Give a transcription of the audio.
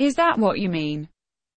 Is that what you mean?